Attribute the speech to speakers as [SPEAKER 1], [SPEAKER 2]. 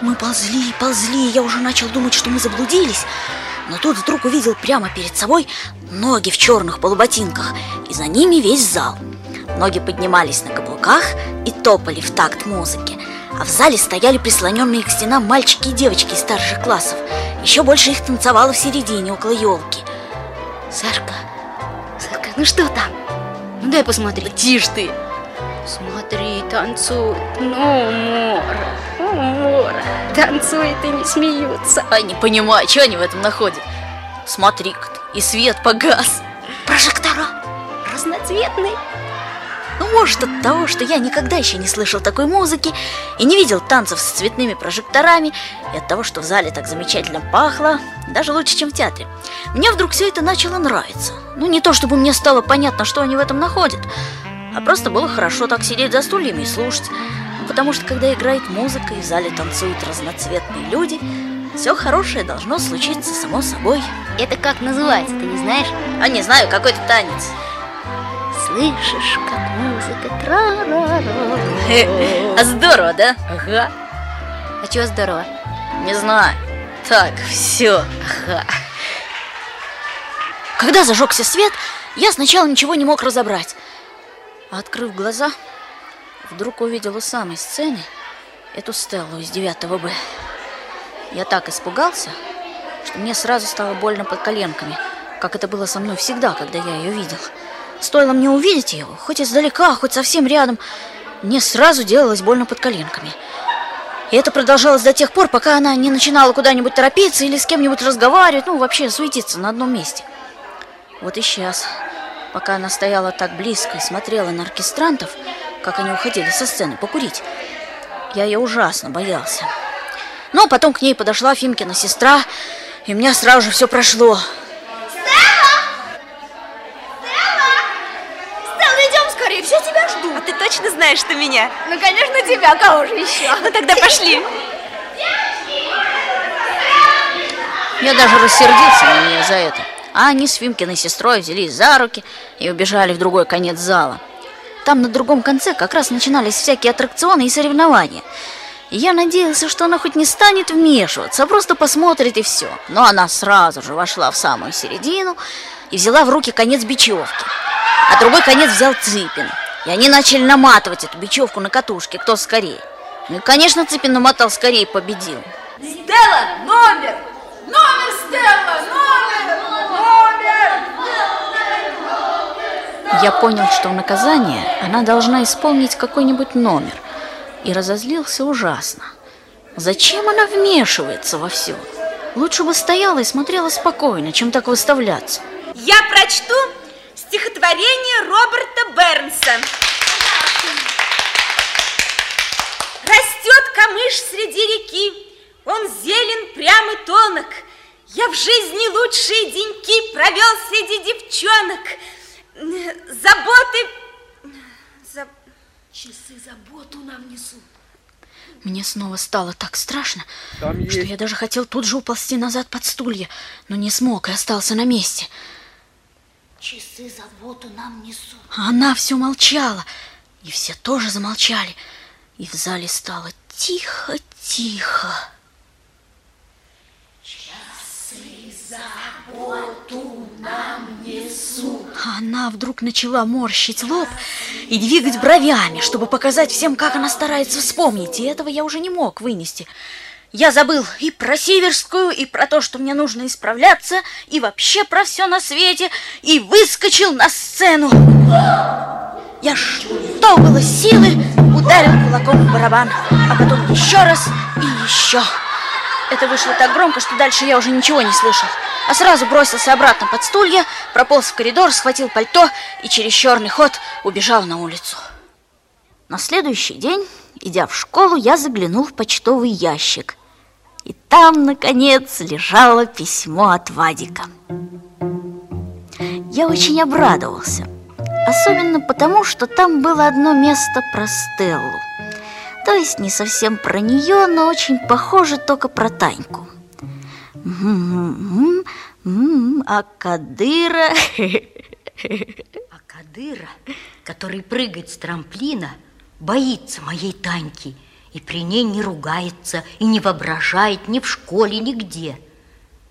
[SPEAKER 1] Мы ползли, ползли, я уже начал думать, что мы заблудились. Но тут вдруг увидел прямо перед собой ноги в черных полуботинках И за ними весь зал. Ноги поднимались на каблуках и топали в такт музыки. А в зале стояли прислоненные к стенам мальчики и девочки из старших классов. Еще больше их танцевало в середине, около елки
[SPEAKER 2] Сашка, Сашка, ну что там? Ну дай посмотреть
[SPEAKER 1] Тише ты!
[SPEAKER 2] Смотри, танцует, ну, ну, Танцует и не смеются
[SPEAKER 1] Ай, не понимаю, что они в этом находят? Смотри-ка, и свет погас.
[SPEAKER 2] Прожектора разноцветные.
[SPEAKER 1] Ну, может, от того, что я никогда еще не слышал такой музыки И не видел танцев с цветными прожекторами И от того, что в зале так замечательно пахло Даже лучше, чем в театре. Мне вдруг все это начало нравиться. Ну, не то, чтобы мне стало понятно, что они в этом находят а просто было хорошо так сидеть за стульями и слушать Потому что когда играет музыка и в зале танцуют разноцветные люди Все хорошее должно случиться само собой.
[SPEAKER 2] Это как называется, ты не знаешь?
[SPEAKER 1] А не знаю, какой-то танец.
[SPEAKER 2] Слышишь, как музыка тра ра
[SPEAKER 1] А здорово, да?
[SPEAKER 2] Ага. А чего здорово?
[SPEAKER 1] Не знаю. Так, все
[SPEAKER 2] Ага.
[SPEAKER 1] Когда зажегся свет, я сначала ничего не мог разобрать. А открыв глаза, вдруг увидел у самой сцены эту Стеллу из 9 Б. Я так испугался, что мне сразу стало больно под коленками, как это было со мной всегда, когда я ее видел. Стоило мне увидеть ее, хоть издалека, хоть совсем рядом, мне сразу делалось больно под коленками. И это продолжалось до тех пор, пока она не начинала куда-нибудь торопиться или с кем-нибудь разговаривать, ну, вообще суетиться на одном месте. Вот и сейчас пока она стояла так близко и смотрела на оркестрантов, как они уходили со сцены покурить. Я ее ужасно боялся. Но потом к ней подошла Фимкина сестра, и у меня сразу же все прошло.
[SPEAKER 3] Стелла! Стелла! Стелла, идем скорее, все тебя ждут.
[SPEAKER 4] А ты точно знаешь, что меня?
[SPEAKER 3] Ну, конечно, тебя, кого же еще?
[SPEAKER 4] Ну, тогда пошли.
[SPEAKER 1] Я даже рассердился на нее за это. А они с Фимкиной сестрой взялись за руки и убежали в другой конец зала. Там на другом конце как раз начинались всякие аттракционы и соревнования. Я надеялся, что она хоть не станет вмешиваться, а просто посмотрит и все. Но она сразу же вошла в самую середину и взяла в руки конец бечевки. А другой конец взял Цыпин. И они начали наматывать эту бечевку на катушке, кто скорее. Ну и, конечно, Цыпин намотал скорее и победил.
[SPEAKER 3] Стелла, номер! Номер, Стелла, номер!
[SPEAKER 1] Я понял, что в наказание она должна исполнить какой-нибудь номер, и разозлился ужасно. Зачем она вмешивается во все? Лучше бы стояла и смотрела спокойно, чем так выставляться.
[SPEAKER 4] Я прочту стихотворение Роберта Бернса. Растет камыш среди реки, он зелен прям и тонок. Я в жизни лучшие деньки провел среди девчонок. Заботы...
[SPEAKER 3] Заб... Часы заботу нам несут.
[SPEAKER 1] Мне снова стало так страшно, Там что есть... я даже хотел тут же уползти назад под стулья, но не смог и остался на месте.
[SPEAKER 3] Часы заботу нам несут.
[SPEAKER 1] А она все молчала, и все тоже замолчали, и в зале стало тихо-тихо.
[SPEAKER 3] Часы заботу нам
[SPEAKER 1] она вдруг начала морщить лоб и двигать бровями, чтобы показать всем, как она старается вспомнить, и этого я уже не мог вынести. Я забыл и про Сиверскую, и про то, что мне нужно исправляться, и вообще про все на свете, и выскочил на сцену. Я что было силы ударил кулаком в барабан, а потом еще раз и еще. Это вышло так громко, что дальше я уже ничего не слышал. А сразу бросился обратно под стулья, прополз в коридор, схватил пальто и через черный ход убежал на улицу. На следующий день, идя в школу, я заглянул в почтовый ящик. И там, наконец, лежало письмо от Вадика. Я очень обрадовался. Особенно потому, что там было одно место про Стеллу. То есть не совсем про нее, но очень похоже только про Таньку. А.
[SPEAKER 5] А Кадыра, который прыгает с трамплина, боится моей Таньки и при ней не ругается, и не воображает ни в школе, нигде.